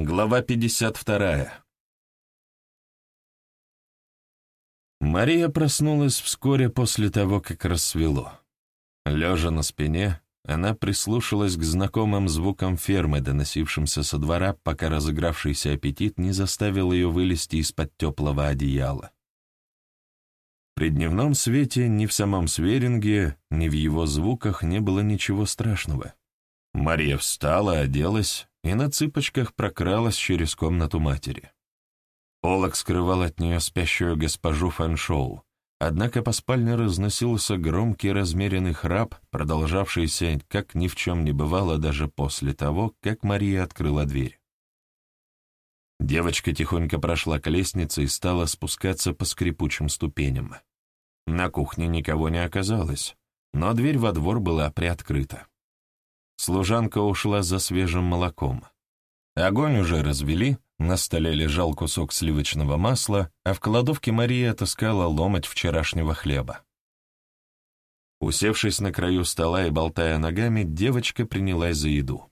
Глава 52. Мария проснулась вскоре после того, как рассвело. Лежа на спине, она прислушалась к знакомым звукам фермы, доносившимся со двора, пока разыгравшийся аппетит не заставил ее вылезти из-под теплого одеяла. При дневном свете ни в самом Сверинге, ни в его звуках не было ничего страшного. Мария встала, оделась и на цыпочках прокралась через комнату матери. Полок скрывал от нее спящую госпожу Фэншоу, однако по спальне разносился громкий размеренный храп, продолжавшийся, как ни в чем не бывало даже после того, как Мария открыла дверь. Девочка тихонько прошла к лестнице и стала спускаться по скрипучим ступеням. На кухне никого не оказалось, но дверь во двор была приоткрыта. Служанка ушла за свежим молоком. Огонь уже развели, на столе лежал кусок сливочного масла, а в кладовке Мария отыскала ломоть вчерашнего хлеба. Усевшись на краю стола и болтая ногами, девочка принялась за еду.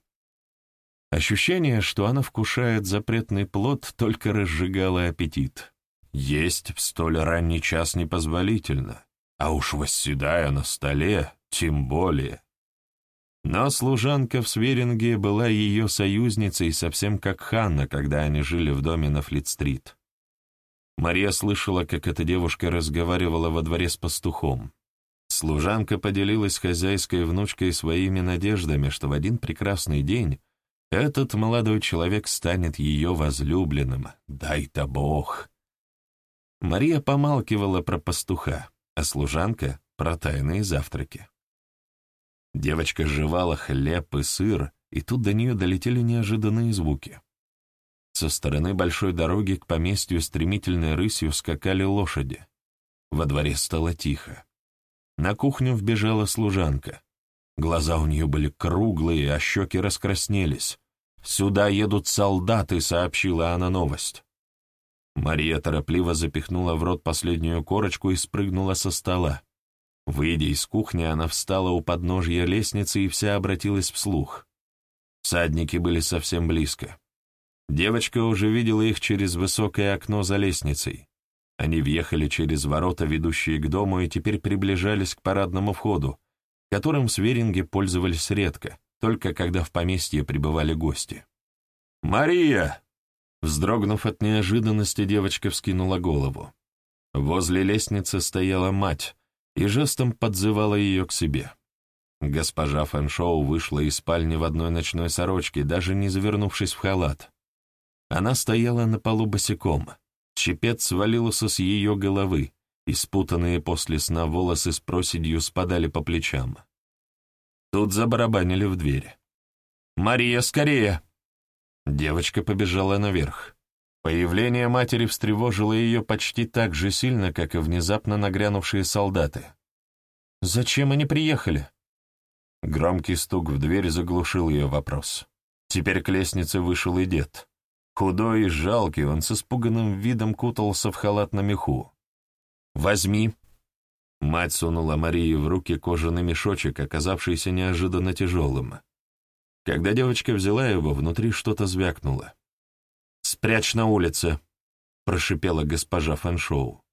Ощущение, что она вкушает запретный плод, только разжигало аппетит. Есть в столь ранний час непозволительно, а уж восседая на столе, тем более. Но служанка в Сверинге была ее союзницей совсем как Ханна, когда они жили в доме на Флит-стрит. Мария слышала, как эта девушка разговаривала во дворе с пастухом. Служанка поделилась хозяйской внучкой своими надеждами, что в один прекрасный день этот молодой человек станет ее возлюбленным. Дай-то Бог! Мария помалкивала про пастуха, а служанка — про тайные завтраки. Девочка жевала хлеб и сыр, и тут до нее долетели неожиданные звуки. Со стороны большой дороги к поместью стремительной рысью скакали лошади. Во дворе стало тихо. На кухню вбежала служанка. Глаза у нее были круглые, а щеки раскраснелись. «Сюда едут солдаты», — сообщила она новость. Мария торопливо запихнула в рот последнюю корочку и спрыгнула со стола. Выйдя из кухни, она встала у подножья лестницы и вся обратилась вслух. Садники были совсем близко. Девочка уже видела их через высокое окно за лестницей. Они въехали через ворота, ведущие к дому, и теперь приближались к парадному входу, которым в пользовались редко, только когда в поместье прибывали гости. «Мария!» Вздрогнув от неожиданности, девочка вскинула голову. Возле лестницы стояла мать, и жестом подзывала ее к себе. Госпожа Фэншоу вышла из спальни в одной ночной сорочке, даже не завернувшись в халат. Она стояла на полу босиком. Чепец свалился с ее головы, и спутанные после сна волосы с проседью спадали по плечам. Тут забарабанили в дверь. «Мария, скорее!» Девочка побежала наверх. Появление матери встревожило ее почти так же сильно, как и внезапно нагрянувшие солдаты. «Зачем они приехали?» Громкий стук в дверь заглушил ее вопрос. Теперь к лестнице вышел и дед. Худой и жалкий, он с испуганным видом кутался в халат на меху. «Возьми!» Мать сунула Марии в руки кожаный мешочек, оказавшийся неожиданно тяжелым. Когда девочка взяла его, внутри что-то звякнуло. «Спрячь на улице», — прошипела госпожа Фаншоу.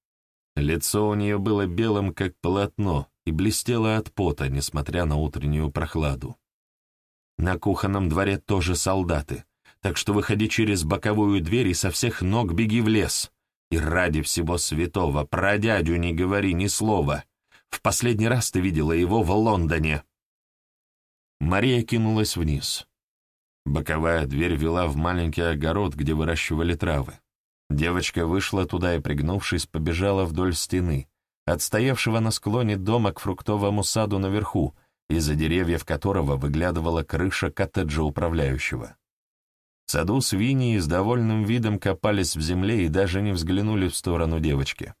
Лицо у нее было белым, как полотно, и блестело от пота, несмотря на утреннюю прохладу. На кухонном дворе тоже солдаты, так что выходи через боковую дверь и со всех ног беги в лес. И ради всего святого, про дядю не говори ни слова. В последний раз ты видела его в Лондоне. Мария кинулась вниз. Боковая дверь вела в маленький огород, где выращивали травы. Девочка вышла туда и, пригнувшись, побежала вдоль стены, отстоявшего на склоне дома к фруктовому саду наверху, из-за деревьев которого выглядывала крыша коттеджа управляющего. В саду свиньи с довольным видом копались в земле и даже не взглянули в сторону девочки.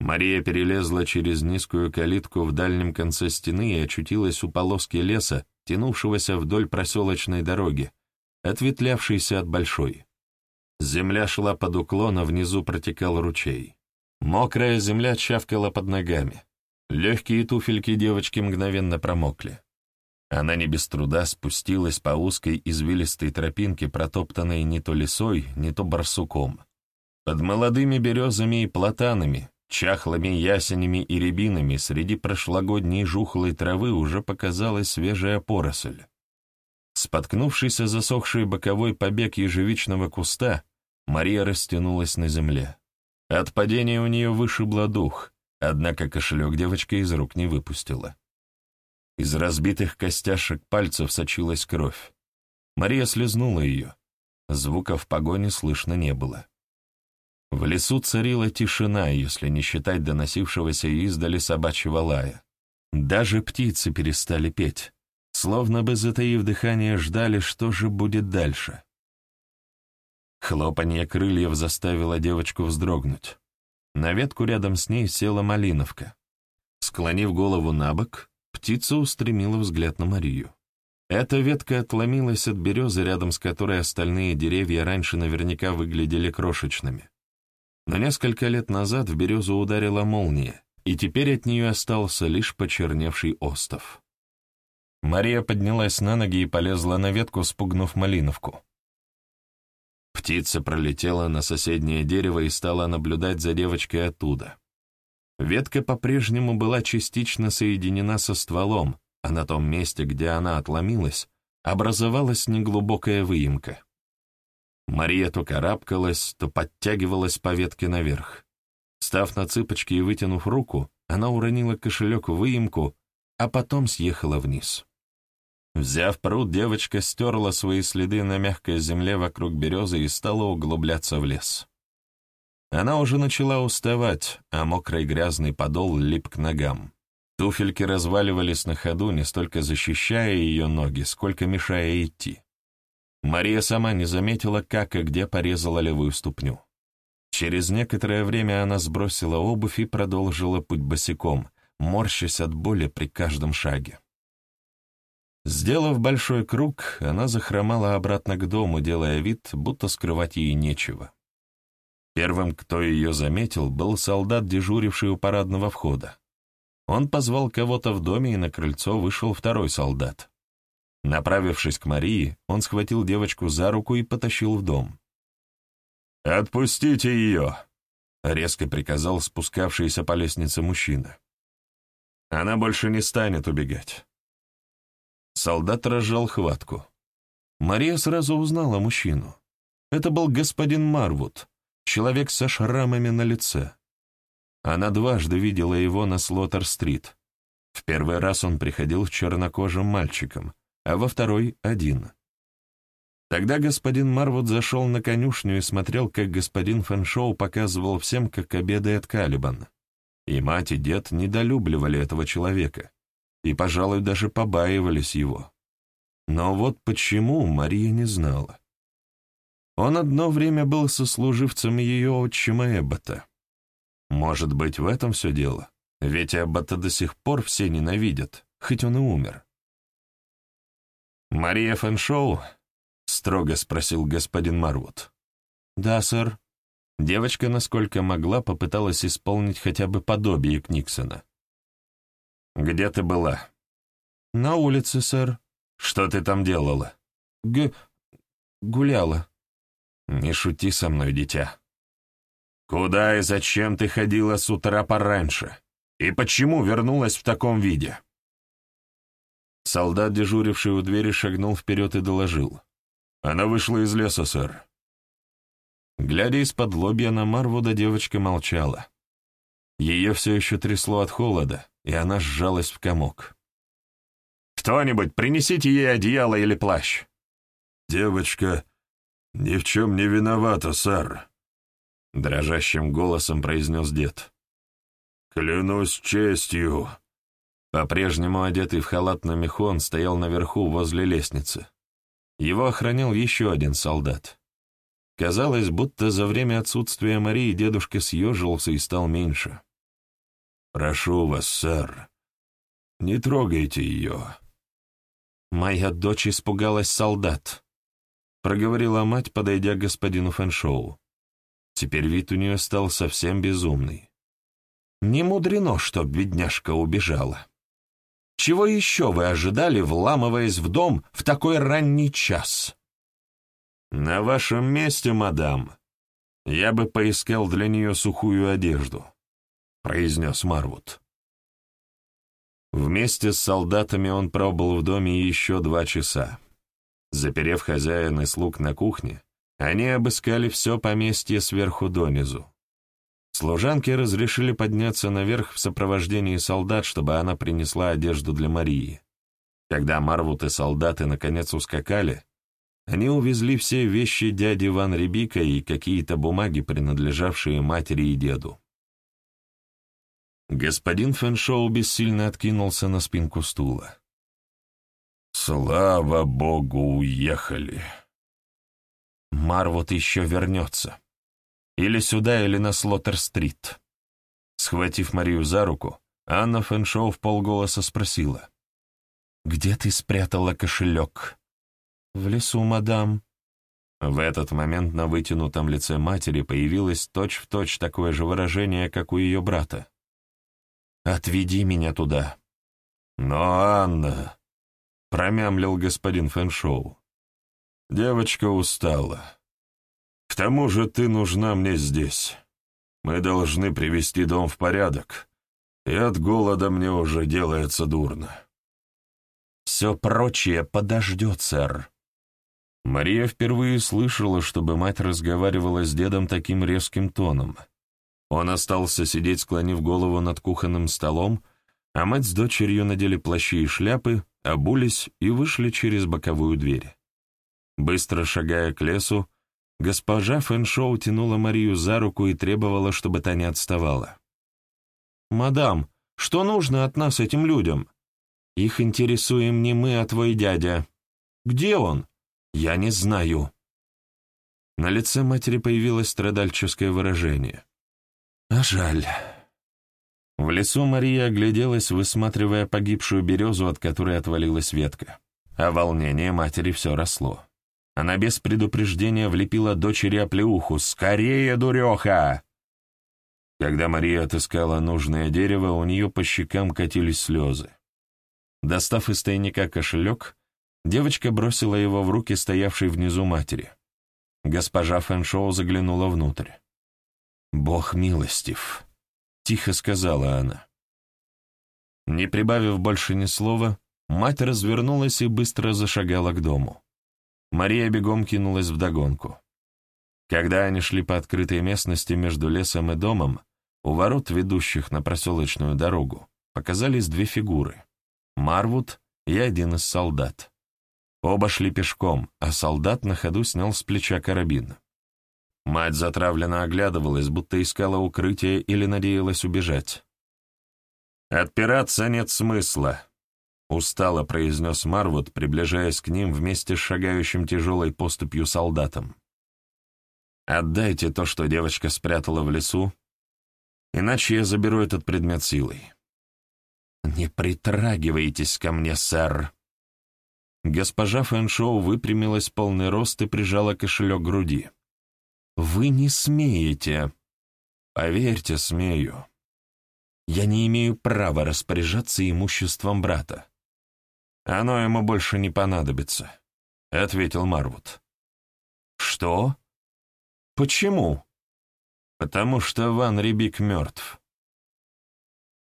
Мария перелезла через низкую калитку в дальнем конце стены и очутилась у полоски леса, тянувшегося вдоль проселочной дороги, ответвлявшейся от большой. Земля шла под уклон, а внизу протекал ручей. Мокрая земля чавкала под ногами. Легкие туфельки девочки мгновенно промокли. Она не без труда спустилась по узкой извилистой тропинке, протоптанной не то лисой, не то барсуком. Под молодыми березами и платанами, чахлыми ясенями и рябинами среди прошлогодней жухлой травы уже показалась свежая поросль. Споткнувшись о засохший боковой побег ежевичного куста, Мария растянулась на земле. От падения у нее вышибло дух, однако кошелек девочка из рук не выпустила. Из разбитых костяшек пальцев сочилась кровь. Мария слезнула ее. Звука в погоне слышно не было. В лесу царила тишина, если не считать доносившегося издали собачьего лая. Даже птицы перестали петь, словно бы, затаив дыхание, ждали, что же будет дальше. Хлопанье крыльев заставило девочку вздрогнуть. На ветку рядом с ней села малиновка. Склонив голову на бок, Птица устремила взгляд на Марию. Эта ветка отломилась от березы, рядом с которой остальные деревья раньше наверняка выглядели крошечными. Но несколько лет назад в березу ударила молния, и теперь от нее остался лишь почерневший остов. Мария поднялась на ноги и полезла на ветку, спугнув малиновку. Птица пролетела на соседнее дерево и стала наблюдать за девочкой оттуда. Ветка по-прежнему была частично соединена со стволом, а на том месте, где она отломилась, образовалась неглубокая выемка. Мария то карабкалась, то подтягивалась по ветке наверх. Став на цыпочки и вытянув руку, она уронила кошелек в выемку, а потом съехала вниз. Взяв пруд, девочка стерла свои следы на мягкой земле вокруг березы и стала углубляться в лес. Она уже начала уставать, а мокрый грязный подол лип к ногам. Туфельки разваливались на ходу, не столько защищая ее ноги, сколько мешая идти. Мария сама не заметила, как и где порезала левую ступню. Через некоторое время она сбросила обувь и продолжила путь босиком, морщась от боли при каждом шаге. Сделав большой круг, она захромала обратно к дому, делая вид, будто скрывать ей нечего. Первым, кто ее заметил, был солдат, дежуривший у парадного входа. Он позвал кого-то в доме, и на крыльцо вышел второй солдат. Направившись к Марии, он схватил девочку за руку и потащил в дом. «Отпустите ее!» — резко приказал спускавшийся по лестнице мужчина. «Она больше не станет убегать». Солдат разжал хватку. Мария сразу узнала мужчину. Это был господин Марвуд, человек со шрамами на лице. Она дважды видела его на Слоттер-стрит. В первый раз он приходил чернокожим мальчиком, а во второй — один. Тогда господин Марвуд зашел на конюшню и смотрел, как господин Фэншоу показывал всем, как обедает Калибан. И мать, и дед недолюбливали этого человека, и, пожалуй, даже побаивались его. Но вот почему Мария не знала. Он одно время был сослуживцем ее отчима Эббота. Может быть, в этом все дело, ведь Эббота до сих пор все ненавидят, хоть он и умер. «Мария Фэншоу?» — строго спросил господин Марвуд. «Да, сэр». Девочка, насколько могла, попыталась исполнить хотя бы подобие Книксона. «Где ты была?» «На улице, сэр». «Что ты там делала?» «Г... гуляла». «Не шути со мной, дитя. Куда и зачем ты ходила с утра пораньше? И почему вернулась в таком виде?» Солдат, дежуривший у двери, шагнул вперед и доложил. «Она вышла из леса, сэр». Глядя из-под лобья на Марвуда, девочка молчала. Ее все еще трясло от холода, и она сжалась в комок. «Кто-нибудь, принесите ей одеяло или плащ!» «Девочка «Ни в чем не виновата, сэр», — дрожащим голосом произнес дед. «Клянусь честью». По-прежнему одетый в халат на меху, он стоял наверху возле лестницы. Его охранял еще один солдат. Казалось, будто за время отсутствия Марии дедушка съежился и стал меньше. «Прошу вас, сэр, не трогайте ее». Моя дочь испугалась солдат. — проговорила мать, подойдя к господину Фэншоу. Теперь вид у нее стал совсем безумный. Не мудрено, что бедняжка убежала. Чего еще вы ожидали, вламываясь в дом в такой ранний час?» «На вашем месте, мадам, я бы поискал для нее сухую одежду», — произнес Марвуд. Вместе с солдатами он пробыл в доме еще два часа. Заперев хозяина и слуг на кухне, они обыскали все поместье сверху донизу. Служанки разрешили подняться наверх в сопровождении солдат, чтобы она принесла одежду для Марии. Когда Марвуд и солдаты наконец ускакали, они увезли все вещи дяди Ван Рибика и какие-то бумаги, принадлежавшие матери и деду. Господин Фэншоу бессильно откинулся на спинку стула. «Слава богу, уехали!» «Марвуд еще вернется. Или сюда, или на Слоттер-стрит». Схватив Марию за руку, Анна Фэншоу в полголоса спросила. «Где ты спрятала кошелек?» «В лесу, мадам». В этот момент на вытянутом лице матери появилось точь-в-точь точь такое же выражение, как у ее брата. «Отведи меня туда». «Но, Анна...» — промямлил господин Фэншоу. «Девочка устала. Тому же ты нужна мне здесь. Мы должны привести дом в порядок, и от голода мне уже делается дурно». «Все прочее подождет, сэр», Мария впервые слышала, чтобы мать разговаривала с дедом таким резким тоном. Он остался сидеть, склонив голову над кухонным столом, а мать с дочерью надели плащи и шляпы, обулись и вышли через боковую дверь. Быстро шагая к лесу, госпожа Фэншоу тянула Марию за руку и требовала, чтобы та не отставала. «Мадам, что нужно от нас этим людям? Их интересуем не мы, а твой дядя. Где он?» «Я не знаю». На лице матери появилось страдальческое выражение. «А жаль». В лесу Мария огляделась, высматривая погибшую березу, от которой отвалилась ветка. А волнение матери все росло. Она без предупреждения влепила дочери оплеуху. «Скорее, дуреха!» Когда Мария отыскала нужное дерево, у нее по щекам катились слезы. Достав из тайника кошелек, Девочка бросила его в руки стоявшей внизу матери. Госпожа Фэншоу заглянула внутрь. «Бог милостив», — тихо сказала она. Не прибавив больше ни слова, мать развернулась и быстро зашагала к дому. Мария бегом кинулась вдогонку. Когда они шли по открытой местности между лесом и домом, у ворот, ведущих на проселочную дорогу, показались две фигуры — Марвуд и один из солдат. Оба шли пешком, а солдат на ходу снял с плеча карабин. Мать затравленно оглядывалась, будто искала укрытие или надеялась убежать. «Отпираться нет смысла», — устало произнес Марвуд, приближаясь к ним вместе с шагающим тяжелой поступью солдатом. «Отдайте то, что девочка спрятала в лесу, иначе я заберу этот предмет силой». «Не притрагивайтесь ко мне, сэр», Госпожа Фэншоу выпрямилась полный рост и прижала кошелек к груди. «Вы не смеете!» «Поверьте, смею. Я не имею права распоряжаться имуществом брата. Оно ему больше не понадобится», — ответил Марвуд. «Что? Почему?» «Потому что Ван Рибик мертв.